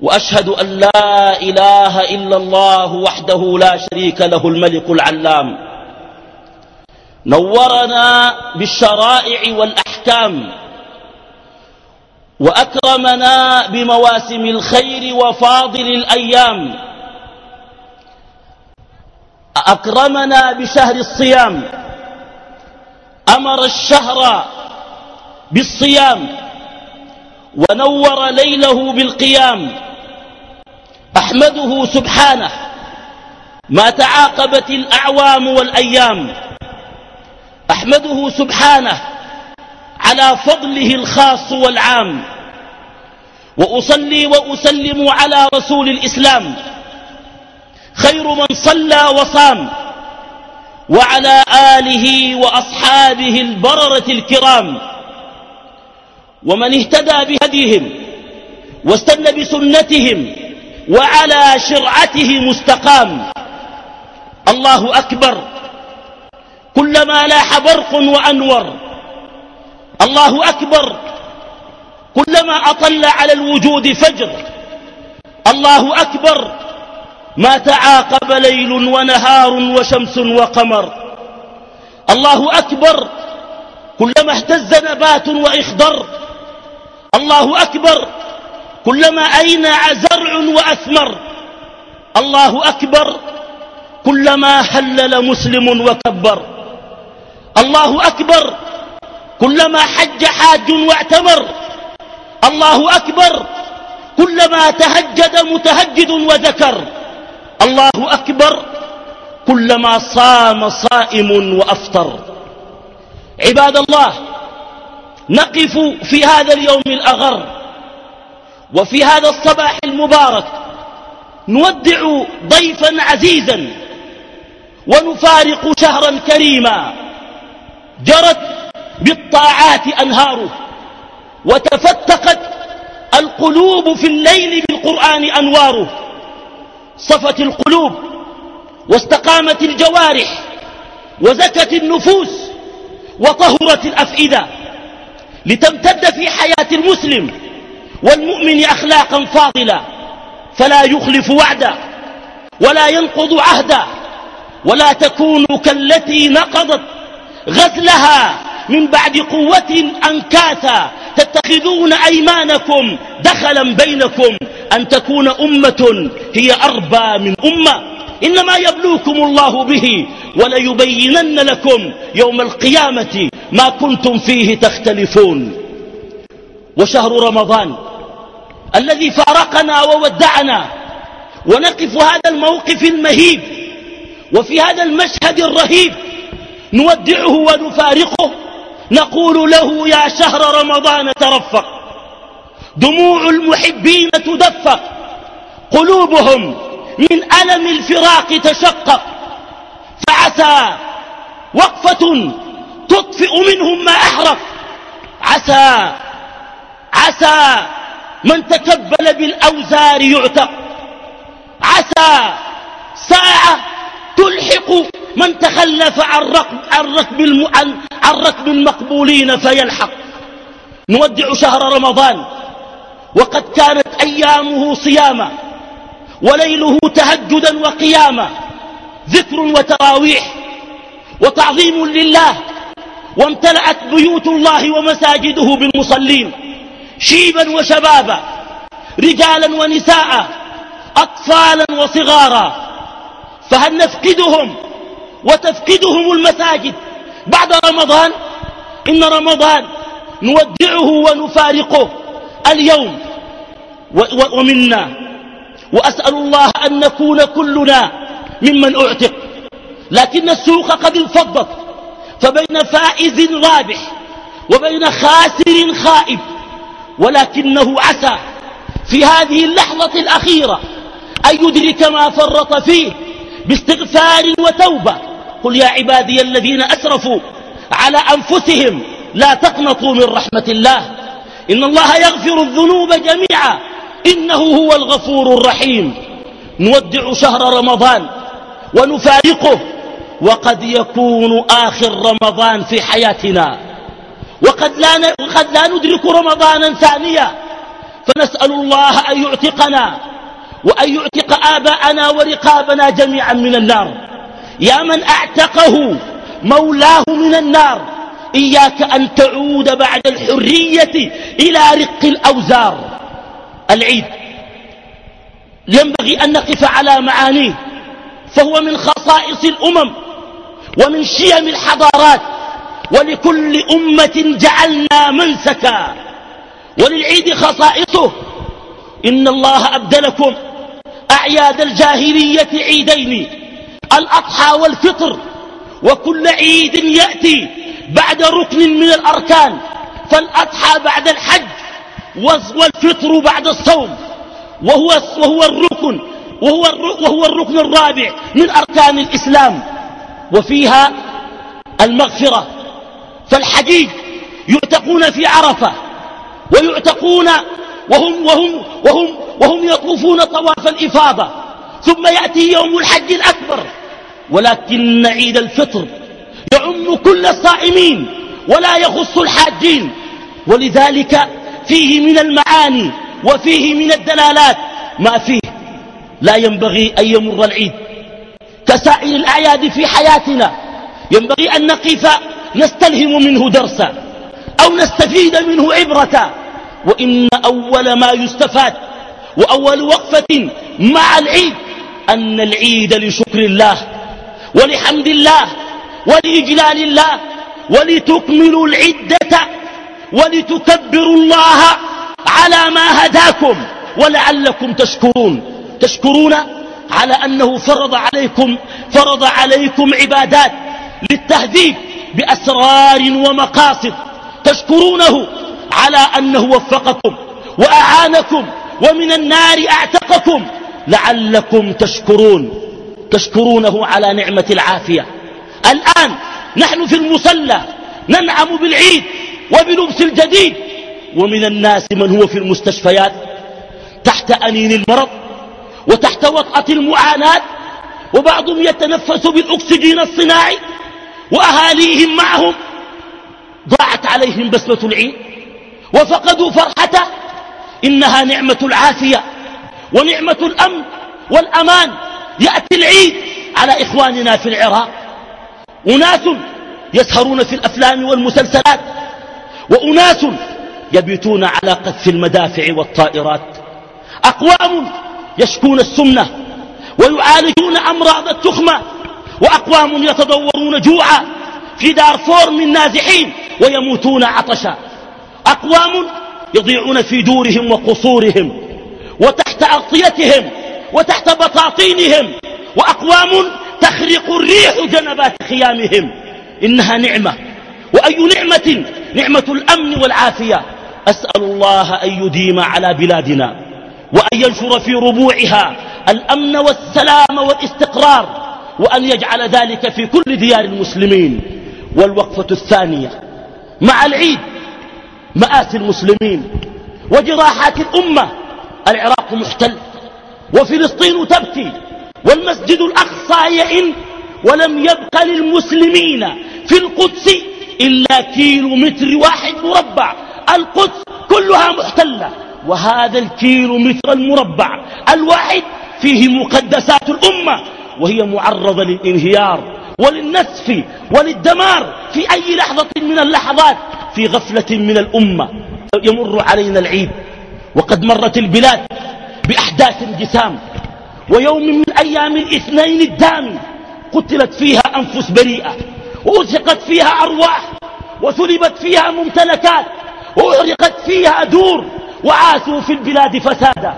وأشهد أن لا إله إلا الله وحده لا شريك له الملك العلام. نورنا بالشرائع والأحكام وأكرمنا بمواسم الخير وفاضل الأيام. أكرمنا بشهر الصيام. أمر الشهر بالصيام. ونور ليله بالقيام. أحمده سبحانه ما تعاقبت الأعوام والأيام. أحمده سبحانه على فضله الخاص والعام. وأصلي وأسلم على رسول الإسلام. خير من صلى وصام. وعلى آله وأصحابه البررة الكرام. ومن اهتدى بهديهم واستنى بسنتهم وعلى شرعته مستقام. الله أكبر. كلما لاح برق وأنور. الله أكبر. كلما أطل على الوجود فجر. الله أكبر. ما تعاقب ليل ونهار وشمس وقمر. الله أكبر. كلما اهتز نبات وإخضر. الله أكبر. كلما أينع زرع وأثمر. الله أكبر. كلما هلل مسلم وكبر. الله أكبر. كلما حج حاج واعتمر. الله أكبر. كلما تهجد متهجد وذكر. الله أكبر. كلما صام صائم وأفطر. عباد الله نقف في هذا اليوم الأغر. وفي هذا الصباح المبارك نودع ضيفا عزيزا ونفارق شهرا كريما. جرت بالطاعات أنهاره وتفتقت القلوب في الليل بالقرآن أنواره. صفت القلوب واستقامت الجوارح وزكت النفوس وطهرت الأفئدة. لتمتد في حياة المسلم والمؤمن أخلاقا فاضلة فلا يخلف وعدا ولا ينقض عهدا ولا تكون كالتي نقضت غزلها من بعد قوة أنكاثا. تتخذون أيمانكم دخلا بينكم أن تكون أمة هي أربى من أمة. إنما يبلوكم الله به وليبينن لكم يوم القيامة ما كنتم فيه تختلفون. وشهر رمضان الذي فارقنا وودعنا ونقف هذا الموقف المهيب وفي هذا المشهد الرهيب نودعه ونفارقه. نقول له يا شهر رمضان ترفق. دموع المحبين تدفق. قلوبهم من ألم الفراق تشقق فعسى وقفة تطفئ منهم ما أحرق. عسى عسى من تكبل بالأوزار يعتق. عسى ساعة تلحق من تخلف عن ركب, عن ركب, عن ركب المقبولين فيلحق. نودع شهر رمضان. وقد كانت أيامه صياما. وليله تهجدا وقياما. ذكر وتراويح. وتعظيم لله. وامتلأت بيوت الله ومساجده بالمصلين. شيبا وشبابا رجالا ونساء أطفالا وصغارا. فهل نفقدهم وتفقدهم المساجد بعد رمضان؟ إن رمضان نودعه ونفارقه اليوم. ومنا. وأسأل الله أن نكون كلنا ممن أعتق. لكن السوق قد انفضت. فبين فائز رابح وبين خاسر خائب ولكنه عسى في هذه اللحظة الأخيرة أن يدرك ما فرط فيه باستغفار وتوبة. قل يا عبادي الذين أسرفوا على أنفسهم لا تقنطوا من رحمة الله. إن الله يغفر الذنوب جميعا. إنه هو الغفور الرحيم. نودع شهر رمضان ونفارقه. وقد يكون آخر رمضان في حياتنا. وقد لا, وقد لا ندرك رمضانا ثانيا فنسأل الله أن يعتقنا وأن يعتق آباءنا ورقابنا جميعا من النار. يا من أعتقه مولاه من النار. إياك أن تعود بعد الحرية إلى رق الأوزار. العيد. ينبغي أن نقف على معانيه. فهو من خصائص الأمم ومن شيم الحضارات. ولكل أمة جعلنا منسكا. وللعيد خصائصه. إن الله أبدلكم أعياد الجاهلية عيدين. الأضحى والفطر. وكل عيد يأتي بعد ركن من الأركان. فالأضحى بعد الحج والفطر بعد الصوم. وهو, وهو الركن وهو, وهو الركن الرابع من أركان الإسلام. وفيها المغفرة. فالحجيج يعتقون في عرفة ويعتقون وهم, وهم, وهم, وهم يطوفون طواف الإفاضة ثم يأتي يوم الحج الأكبر ولكن عيد الفطر يعم كل الصائمين ولا يخص الحاجين ولذلك فيه من المعاني وفيه من الدلالات ما فيه لا ينبغي أن يمر العيد. كسائر الأعياد في حياتنا ينبغي أن نقف نستلهم منه درسا أو نستفيد منه عبرة. وإن أول ما يستفاد وأول وقفة مع العيد أن العيد لشكر الله ولحمد الله ولإجلال الله ولتكملوا العدة ولتكبروا الله على ما هداكم ولعلكم تشكرون. تشكرون على أنه فرض عليكم فرض عليكم عبادات للتهذيب بأسرار ومقاصد تشكرونه على أنه وفقكم وأعانكم ومن النار أعتقكم لعلكم تشكرون تشكرونه على نعمة العافية. الآن نحن في المصلى ننعم بالعيد وبلبس الجديد ومن الناس من هو في المستشفيات؟ تحت أنين المرض وتحت وطأة المعاناة وبعضهم يتنفس بالأكسجين الصناعي وأهاليهم معهم. ضاعت عليهم بسمة العيد. وفقدوا فرحته. إنها نعمة العافية ونعمة الأمن والأمان. يأتي العيد على إخواننا في العراق. أناس يسهرون في الأفلام والمسلسلات. وأناس يبيتون على قذف المدافع والطائرات. أقوام يشكون السمنة ويعالجون أمراض التخمة. وأقوام يتدورون جوعا في دارفور من نازحين ويموتون عطشا. أقوام يضيعون في دورهم وقصورهم وتحت أغطيتهم وتحت بطاطينهم. وأقوام تخرق الريح جنبات خيامهم. إنها نعمة. وأي نعمة؟ نعمة الأمن والعافية. أسأل الله أن يديم على بلادنا وأن ينشر في ربوعها الأمن والسلام والاستقرار وأن يجعل ذلك في كل ديار المسلمين. والوقفة الثانية مع العيد مآسي المسلمين وجراحات الأمة العراق محتل وفلسطين تبكي والمسجد الأقصى يئن ولم يبق للمسلمين في القدس إلا كيلو متر واحد مربع. القدس كلها محتلة وهذا الكيلو متر المربع الواحد فيه مقدسات الأمة. وهي معرضة للانهيار وللنسف وللدمار في أي لحظة من اللحظات في غفلة من الأمة. يمر علينا العيد وقد مرت البلاد بأحداث انقسام ويوم من أيام الاثنين الدامي قتلت فيها أنفس بريئة وأزهقت فيها أرواح وسلبت فيها ممتلكات وأحرقت فيها دور وعاشوا في البلاد فسادا.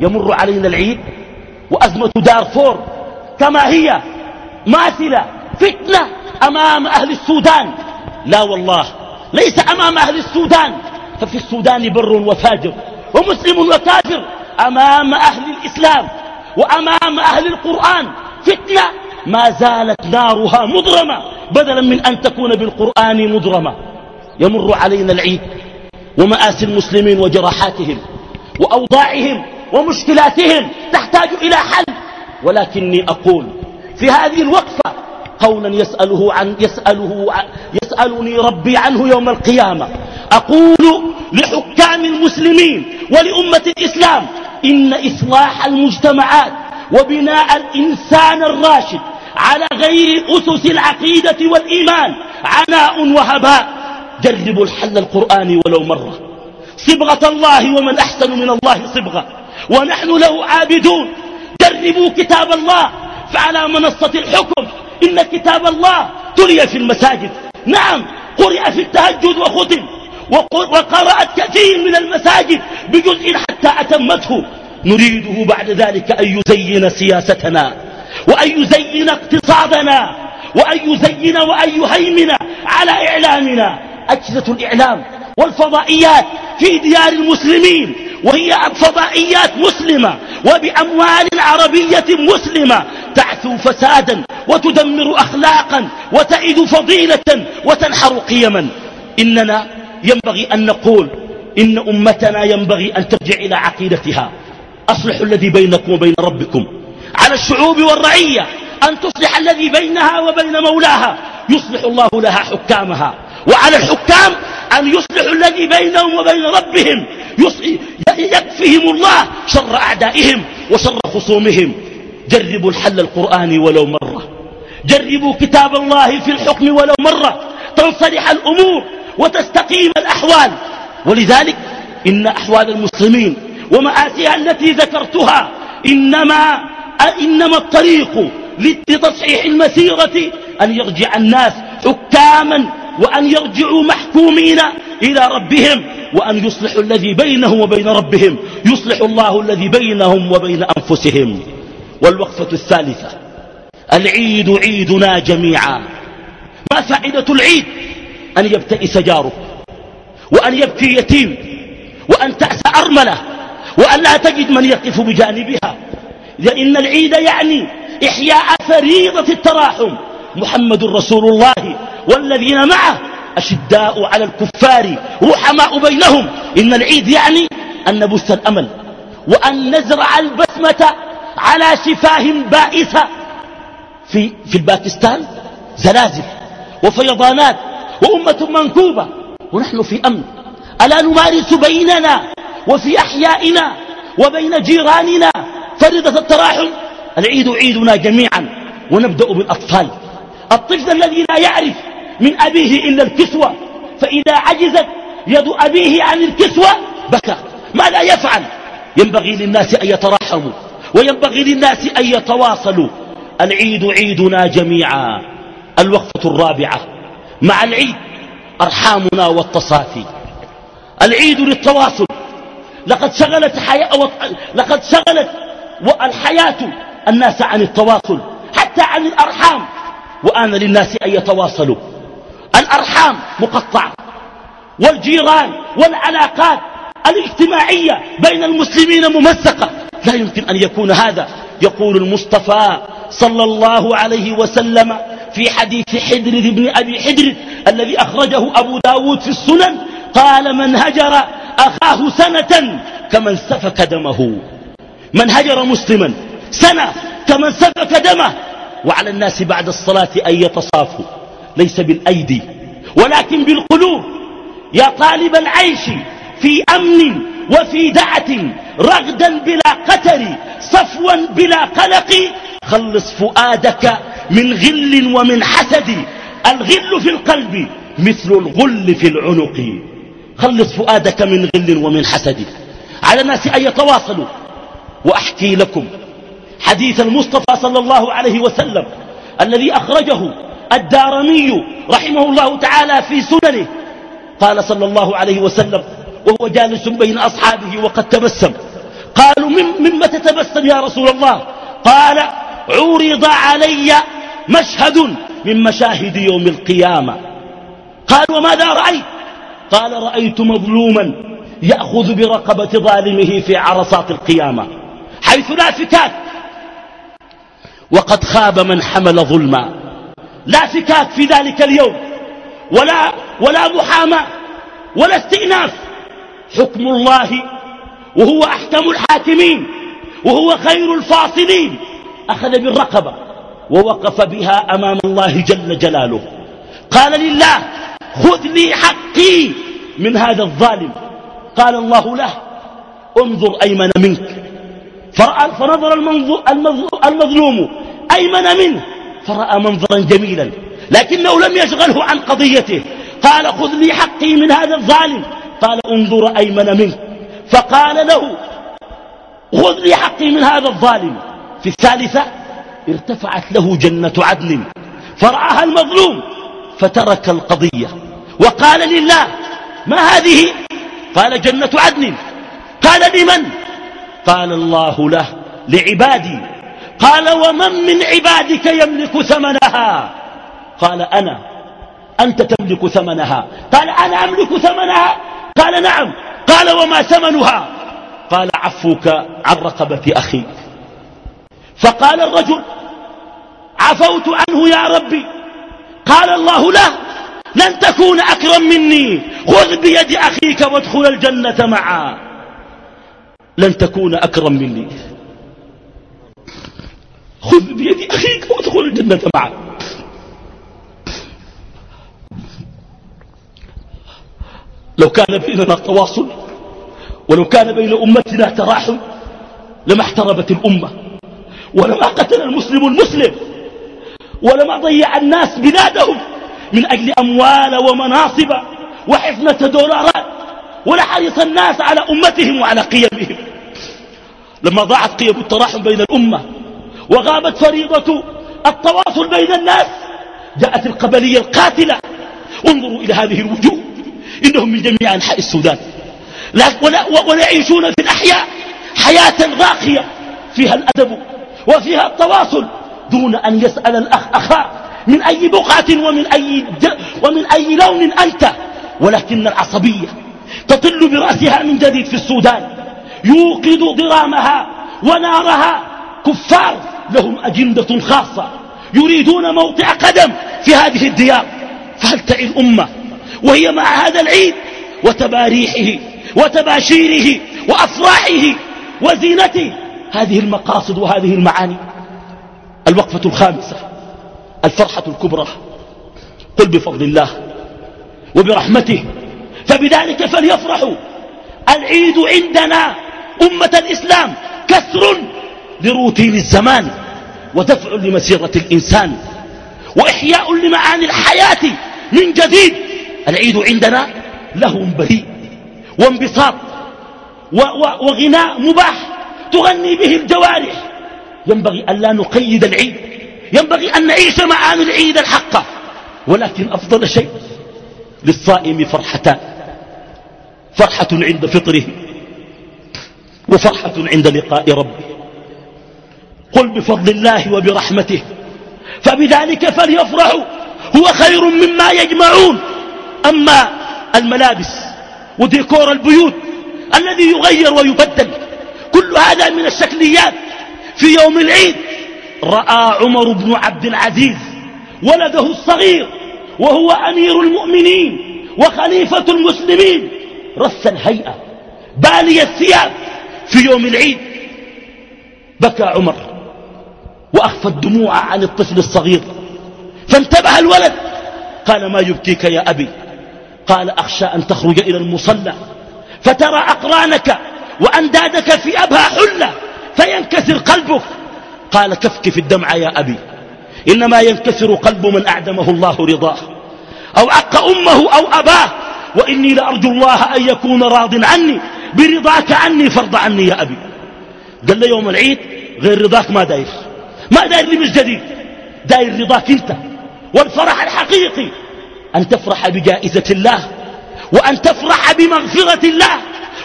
يمر علينا العيد وأزمة دارفور كما هي ماثلة فتنة أمام أهل السودان. لا والله ليس أمام أهل السودان. ففي السودان بر وفاجر ومسلم وكافر. أمام أهل الإسلام وأمام أهل القرآن. فتنة ما زالت نارها مضرمة بدلا من أن تكون بالقرآن مضرمة. يمر علينا العيد ومآسي المسلمين وجراحاتهم وأوضاعهم ومشكلاتهم تحتاج إلى حل. ولكني أقول في هذه الوقفة قولا يسأله عن يسأله يسألني ربي عنه يوم القيامة. أقول لحكام المسلمين ولأمة الإسلام إن إصلاح المجتمعات وبناء الإنسان الراشد على غير أسس العقيدة والإيمان عناء وهباء. جربوا الحل القرآني ولو مرة. صبغة الله ومن أحسن من الله صبغة. ونحن له عابدون. جربوا كتاب الله فعلى منصة الحكم إن كتاب الله تلي في المساجد. نعم قرئ في التهجد وختم وقرأت كثير من المساجد بجزء حتى أتمته. نريده بعد ذلك أن يزين سياستنا وأن يزين اقتصادنا وأن يزين وأن يهيمن على إعلامنا. أجهزة الإعلام والفضائيات في ديار المسلمين وهي فضائيات مسلمة. وبأموال عربية مسلمة تعثو فسادا وتدمر أخلاقا وتئد فضيلة وتنحر قيما. إننا ينبغي أن نقول إن أمتنا ينبغي أن ترجع إلى عقيدتها. أصلحوا الذي بينكم وبين ربكم. على الشعوب والرعية أن تصلح الذي بينها وبين مولاها. يصلح الله لها حكامها. وعلى الحكام أن يصلحوا الذي بينهم وبين ربهم. يكفيهم الله شر أعدائهم وشر خصومهم. جربوا الحل القرآني ولو مرة. جربوا كتاب الله في الحكم ولو مرة. تنصلح الأمور وتستقيم الأحوال. ولذلك إن أحوال المسلمين ومآسيها التي ذكرتها إنما, إنما الطريق لتصحيح المسيرة أن يرجع الناس حكاما وأن يرجعوا محكومين إلى ربهم وأن يصلحوا الذي بينهم وبين ربهم يصلح الله الذي بينهم وبين أنفسهم. والوقفة الثالثة العيد عيدنا جميعا. ما فائدة العيد؟ أن يبتئس جارك وأن يبكي يتيم وأن تأس أرملة وأن لا تجد من يقف بجانبها. لأن العيد يعني إحياء فريضة التراحم. محمد رسول الله والذين معه أشداء على الكفار رحماء بينهم. إن العيد يعني أن نبث الأمل وأن نزرع البسمة على شفاه بائسة في, في الباكستان زلازل وفيضانات وأمة منكوبة. ونحن في أمن. ألا نمارس بيننا وفي أحيائنا وبين جيراننا فريضة التراحم؟ العيد عيدنا جميعا ونبدأ بالأطفال. الطفل الذي لا يعرف من أبيه إلا الكسوة. فإذا عجزت يد أبيه عن الكسوة بكى. ماذا يفعل. ينبغي للناس أن يتراحموا وينبغي للناس أن يتواصلوا. العيد عيدنا جميعا الوقفة الرابعة. مع العيد أرحامنا والتصافي. العيد للتواصل. لقد شغلت حياة لقد شغلت الحياة الناس عن التواصل حتى عن الأرحام. وآن للناس أن يتواصلوا. الأرحام مقطعة والجيران والعلاقات الاجتماعية بين المسلمين ممزقة. لا يمكن أن يكون هذا يقول المصطفى صلى الله عليه وسلم في حديث حدر بن أبي حدر الذي أخرجه أبو داود في السنن قال من هجر أخاه سنة كمن سفك دمه. من هجر مسلما سنة كمن سفك دمه. وعلى الناس بعد الصلاة أن يتصافوا ليس بالأيدي ولكن بالقلوب. يا طالب العيش في أمن وفي دعة رغدا بلا قتر صفوا بلا قلق. خلص فؤادك من غل ومن حسد. الغل في القلب مثل الغل في العنق. خلص فؤادك من غل ومن حسد. على الناس أن يتواصلوا. وأحكي لكم حديث المصطفى صلى الله عليه وسلم الذي أخرجه الدارمي رحمه الله تعالى في سننه. قال صلى الله عليه وسلم وهو جالس بين أصحابه وقد تبسم. قالوا مما تتبسم يا رسول الله؟ قال عرض علي مشهد من مشاهد يوم القيامة. قال وماذا رأيت؟ قال رأيت مظلوما يأخذ برقبة ظالمه في عرصات القيامة حيث لا فكاك وقد خاب من حمل ظلما. لا فكاك في ذلك اليوم. ولا, ولا محاماة ولا استئناف. حكم الله وهو أحكم الحاكمين وهو خير الفاصلين. أخذ بالرقبة ووقف بها أمام الله جل جلاله. قال لله خذ لي حقي من هذا الظالم. قال الله له انظر أيمن منك. فرأى فنظر المظلوم أيمن منه. فرأى منظرا جميلا لكنه لم يشغله عن قضيته. قال خذ لي حقي من هذا الظالم. قال انظر أيمن منك فقال له خذ لي حقي من هذا الظالم. في الثالثة ارتفعت له جنة عدن فرآها المظلوم فترك القضية. وقال لله ما هذه؟ قال جنة عدن. قال لمن؟ قال الله له لعبادي. قال ومن من عبادك يملك ثمنها؟ قال أنا. أنت تملك ثمنها. قال أنا أملك ثمنها؟ قال نعم. قال وما ثمنها؟ قال عفوك عن رقبة أخيك فقال الرجل عفوت عنه يا ربي. قال الله له لن تكون أكرم مني. خذ بيد أخيك وادخل الجنة معا. لن تكون أكرم مني خذ بيد وادخل الجنة معا لو كان بيننا تواصل ولو كان بين أمتنا تراحم لما احتربت الأمة ولما قتل المسلم المسلم ولما ضيع الناس بلادهم من أجل أموال ومناصب وحفنة دولارات ولحرص الناس على أمتهم وعلى قيمهم. لما ضاعت قيم التراحم بين الأمة وغابت فريضة التواصل بين الناس. جاءت القبلية القاتلة. انظروا إلى هذه الوجوه. إنهم من جميع أنحاء السودان. ولا يعيشون في الأحياء حياة راقية. فيها الأدب وفيها التواصل. دون أن يسأل الأخ أخاه من أي بقعة ومن أي, ومن أي لون أنت. ولكن العصبية تطل برأسها من جديد في السودان. يوقد ضرامها ونارها كفار. لهم أجندة خاصة يريدون موطئ قدم في هذه الديار. فهل تعي الأمة وهي مع هذا العيد وتباريحه وتباشيره وأفراحه وزينته؟ هذه المقاصد وهذه المعاني. الوقفة الخامسة الفرحة الكبرى. قل بفضل الله وبرحمته فبذلك فليفرحوا. العيد عندنا أمة الإسلام كسر لروتين الزمان ودفع لمسيرة الإنسان وإحياء لمعاني الحياة من جديد. العيد عندنا له بريء وانبساط وغناء مباح تغني به الجوارح. ينبغي أن لا نقيد العيد ينبغي أن نعيش معاني العيد الحقة ولكن أفضل شيء للصائم فرحتان. فرحة عند فطره وفرحة عند لقاء ربه. قل بفضل الله وبرحمته. فبذلك فليفرحوا. هو خير مما يجمعون. أما الملابس وديكور البيوت الذي يغير ويبدل كل هذا من الشكليات. في يوم العيد رأى عمر بن عبد العزيز ولده الصغير وهو أمير المؤمنين وخليفة المسلمين. رس الهيئة بالي الثياب في يوم العيد. بكى عمر. وأخفى الدموع عن الطفل الصغير. فانتبه الولد. قال ما يبكيك يا أبي؟ قال أخشى أن تخرج إلى المصلى فترى أقرانك وأندادك في أبها حلة فينكسر قلبك. قال كفكف الدمع يا أبي. إنما ينكسر قلب من أعدمه الله رضاه. أو عق أمه أو أباه. وإني لأرجو الله أن يكون راض عني برضاك عني فرض عني يا أبي. قال لي يوم العيد غير رضاك ما داير. ما داير مش جديد. داير رضاك انت والفرح الحقيقي. أن تفرح بجائزة الله وأن تفرح بمغفرة الله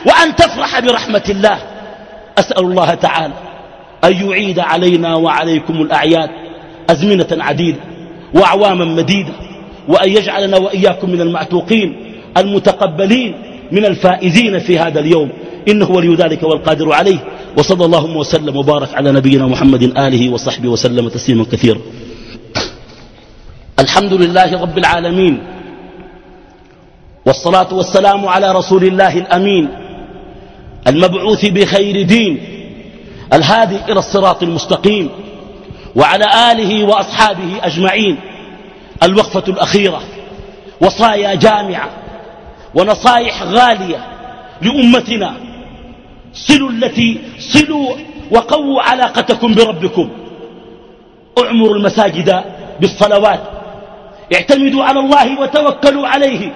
وأن تفرح برحمة الله. أسأل الله تعالى أن يعيد علينا وعليكم الأعياد أزمنة عديدة وأعواما مديدة وأن يجعلنا وإياكم من المعتوقين المتقبلين من الفائزين في هذا اليوم. إنه ولي ذلك والقادر عليه. وصلى اللهم وسلم وبارك على نبينا محمد آله وصحبه وسلم تسليما كثيرا. الحمد لله رب العالمين والصلاة والسلام على رسول الله الأمين المبعوث بخير دين الهادي إلى الصراط المستقيم وعلى آله وأصحابه أجمعين. الوقفة الأخيرة وصايا جامعة ونصائح غالية لأمتنا. صلوا التي صلوا وقووا علاقتكم بربكم. اعمروا المساجد بالصلوات. اعتمدوا على الله وتوكلوا عليه.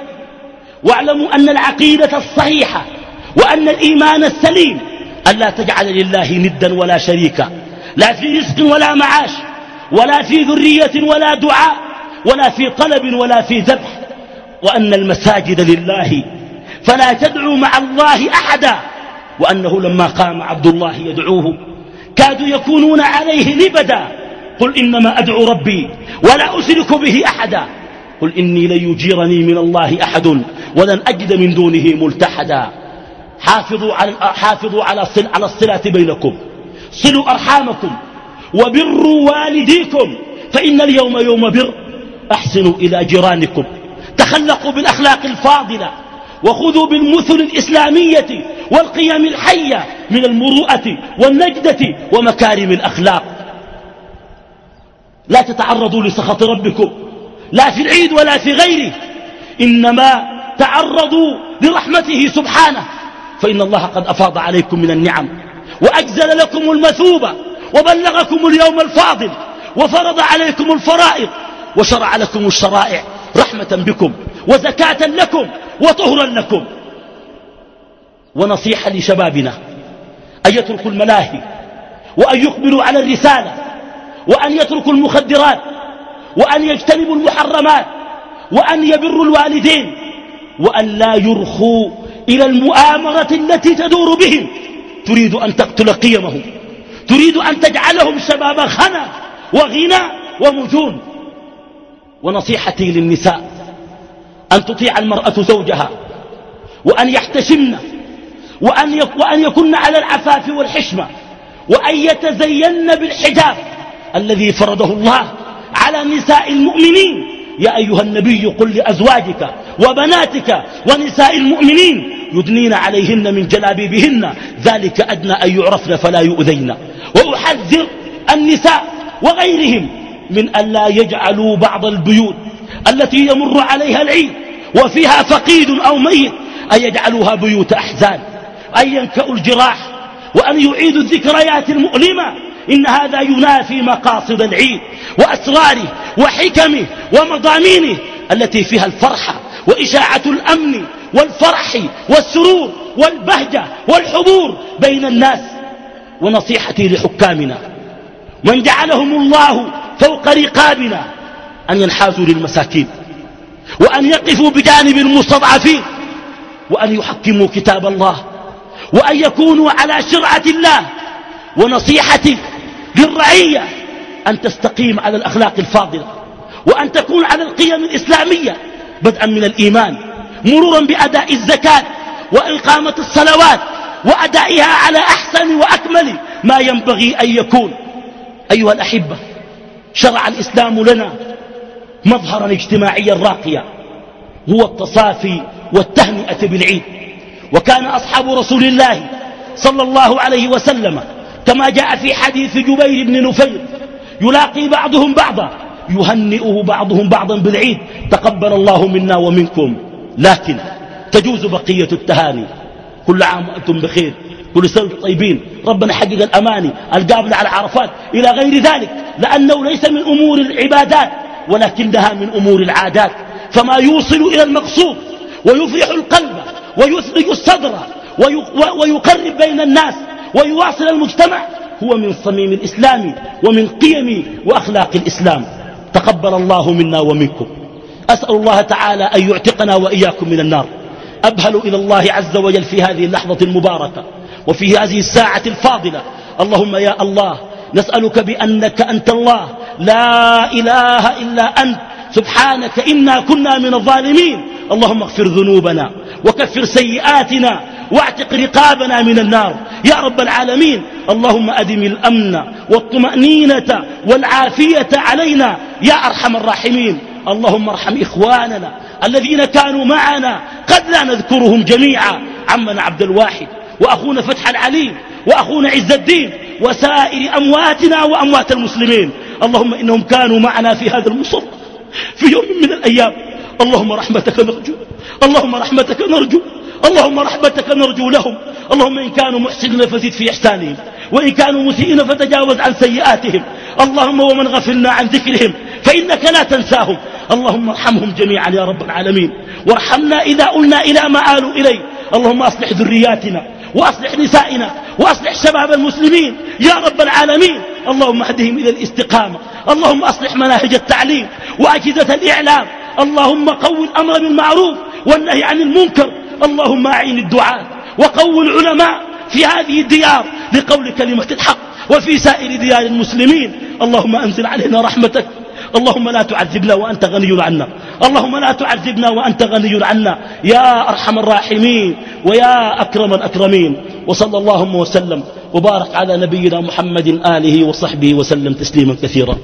واعلموا أن العقيدة الصحيحة وأن الإيمان السليم. أن لا تجعل لله ندا ولا شريكا. لا في رزق ولا معاش. ولا في ذرية ولا دعاء. ولا في طلب ولا في ذبح. وأن المساجد لله. فلا تدعوا مع الله أحدا. وأنه لما قام عبد الله يدعوه كادوا يكونون عليه لبدا. قل إنما أدعو ربي ولا أشرك به أحدا. قل إني لن يجيرني من الله أحد ولن أجد من دونه ملتحدا. حافظوا على, حافظوا على, على الصلة بينكم. صلوا أرحامكم وبروا والديكم. فإن اليوم يوم بر. أحسنوا إلى جيرانكم. تخلقوا بالأخلاق الفاضلة وخذوا بالمثل الإسلامية والقيم الحية من المروءة والنجدة ومكارم الأخلاق. لا تتعرضوا لسخط ربكم لا في العيد ولا في غيره إنما تعرضوا لرحمته سبحانه. فإن الله قد أفاض عليكم من النعم وأجزل لكم المثوبة وبلغكم اليوم الفاضل وفرض عليكم الفرائض وشرع لكم الشرائع رحمة بكم وزكاة لكم وطهرا لكم. ونصيحة لشبابنا. أن يتركوا الملاهي؟ وأن يقبلوا على الرسالة؟ وأن يتركوا المخدرات؟ وأن يجتنبوا المحرمات؟ وأن يبروا الوالدين؟ وأن لا يرخوا إلى المؤامرة التي تدور بهم. تريد أن تقتل قيمهم. تريد أن تجعلهم شباب خنا وغنى ومجون. ونصيحتي للنساء أن تطيع المرأة زوجها وأن يحتشمن وأن, وأن يكن على العفاف والحشمة وأن يتزين بالحجاب الذي فرضه الله على نساء المؤمنين. يا أيها النبي قل لأزواجك وبناتك ونساء المؤمنين يدنين عليهن من جلابيبهن. ذلك أدنى أن يعرفن فلا يؤذين. وأحذر النساء وغيرهم من أن لا يجعلوا بعض البيوت التي يمر عليها العيد وفيها فقيد أو ميت أن يجعلوها بيوت أحزان. أن ينكأوا الجراح وأن يعيدوا الذكريات المؤلمة. إن هذا ينافي مقاصد العيد وأسراره وحكمه ومضامينه التي فيها الفرحة وإشاعة الأمن والفرح والسرور والبهجة والحضور بين الناس ونصيحتي لحكامنا. من جعلهم الله فوق رقابنا أن ينحازوا للمساكين وأن يقفوا بجانب المستضعفين وأن يحكموا كتاب الله وأن يكونوا على شرعة الله ونصيحتي للرعية أن تستقيم على الأخلاق الفاضلة وأن تكون على القيم الإسلامية بدءا من الإيمان مرورا بأداء الزكاة وإقامة الصلوات وأدائها على أحسن وأكمل ما ينبغي أن يكون. أيها الأحبة شرع الإسلام لنا مظهرا اجتماعيا راقيا هو التصافي والتهنئة بالعيد. وكان أصحاب رسول الله صلى الله عليه وسلم كما جاء في حديث جبير بن نفير يلاقي بعضهم بعضا يهنئه بعضهم بعضا بالعيد تقبل الله منا ومنكم لكن تجوز بقية التهاني كل عام وأنتم بخير كل سنة طيبين ربنا حقق الأماني القابل على عرفات إلى غير ذلك لأنه ليس من أمور العبادات ولكنها من أمور العادات فما يوصل إلى المقصود ويفرح القلب ويثلج الصدر ويقرب بين الناس ويواصل المجتمع هو من صميم الإسلام ومن قيم وأخلاق الإسلام. تقبل الله منا ومنكم. أسأل الله تعالى أن يعتقنا وإياكم من النار. أبهل إلى الله عز وجل في هذه اللحظة المباركة وفي هذه الساعة الفاضلة. اللهم يا الله نسألك بأنك أنت الله. لا إله إلا أنت. سبحانك إنا كنا من الظالمين. اللهم اغفر ذنوبنا. وكفر سيئاتنا واعتق رقابنا من النار. يا رب العالمين اللهم أدم الأمن والطمأنينة والعافية علينا يا أرحم الراحمين. اللهم ارحم إخواننا الذين كانوا معنا قد لا نذكرهم جميعا. عمنا عبد الواحد وأخونا فتح العليم وأخونا عز الدين وسائر أمواتنا وأموات المسلمين. اللهم إنهم كانوا معنا في هذا المصر في يوم من الأيام. اللهم رحمتك نرجو. اللهم رحمتك نرجو. اللهم رحمتك نرجو لهم. اللهم إن كانوا محسنين فزد في إحسانهم. وإن كانوا مسيئين فتجاوز عن سيئاتهم. اللهم ومن غفلنا عن ذكرهم فإنك لا تنساهم. اللهم ارحمهم جميعا يا رب العالمين. وارحمنا إذا قلنا إلى ما آلوا إليه. اللهم أصلح ذرياتنا وأصلح نسائنا وأصلح شباب المسلمين يا رب العالمين. اللهم اهدهم إلى الاستقامة. اللهم أصلح مناهج التعليم وأجهزة الإعلام اللهم قو الأمر بالمعروف والنهي عن المنكر. اللهم أعين الدعاة وقو العلماء في هذه الديار لقول كلمة الحق وفي سائر ديار المسلمين. اللهم أنزل علينا رحمتك. اللهم لا تعذبنا وأنت غني عنا. اللهم لا تعذبنا وأنت غني عنا. يا أرحم الراحمين ويا أكرم الأكرمين. وصلى اللهم وسلم وبارك على نبينا محمد آله وصحبه وسلم تسليما كثيرا.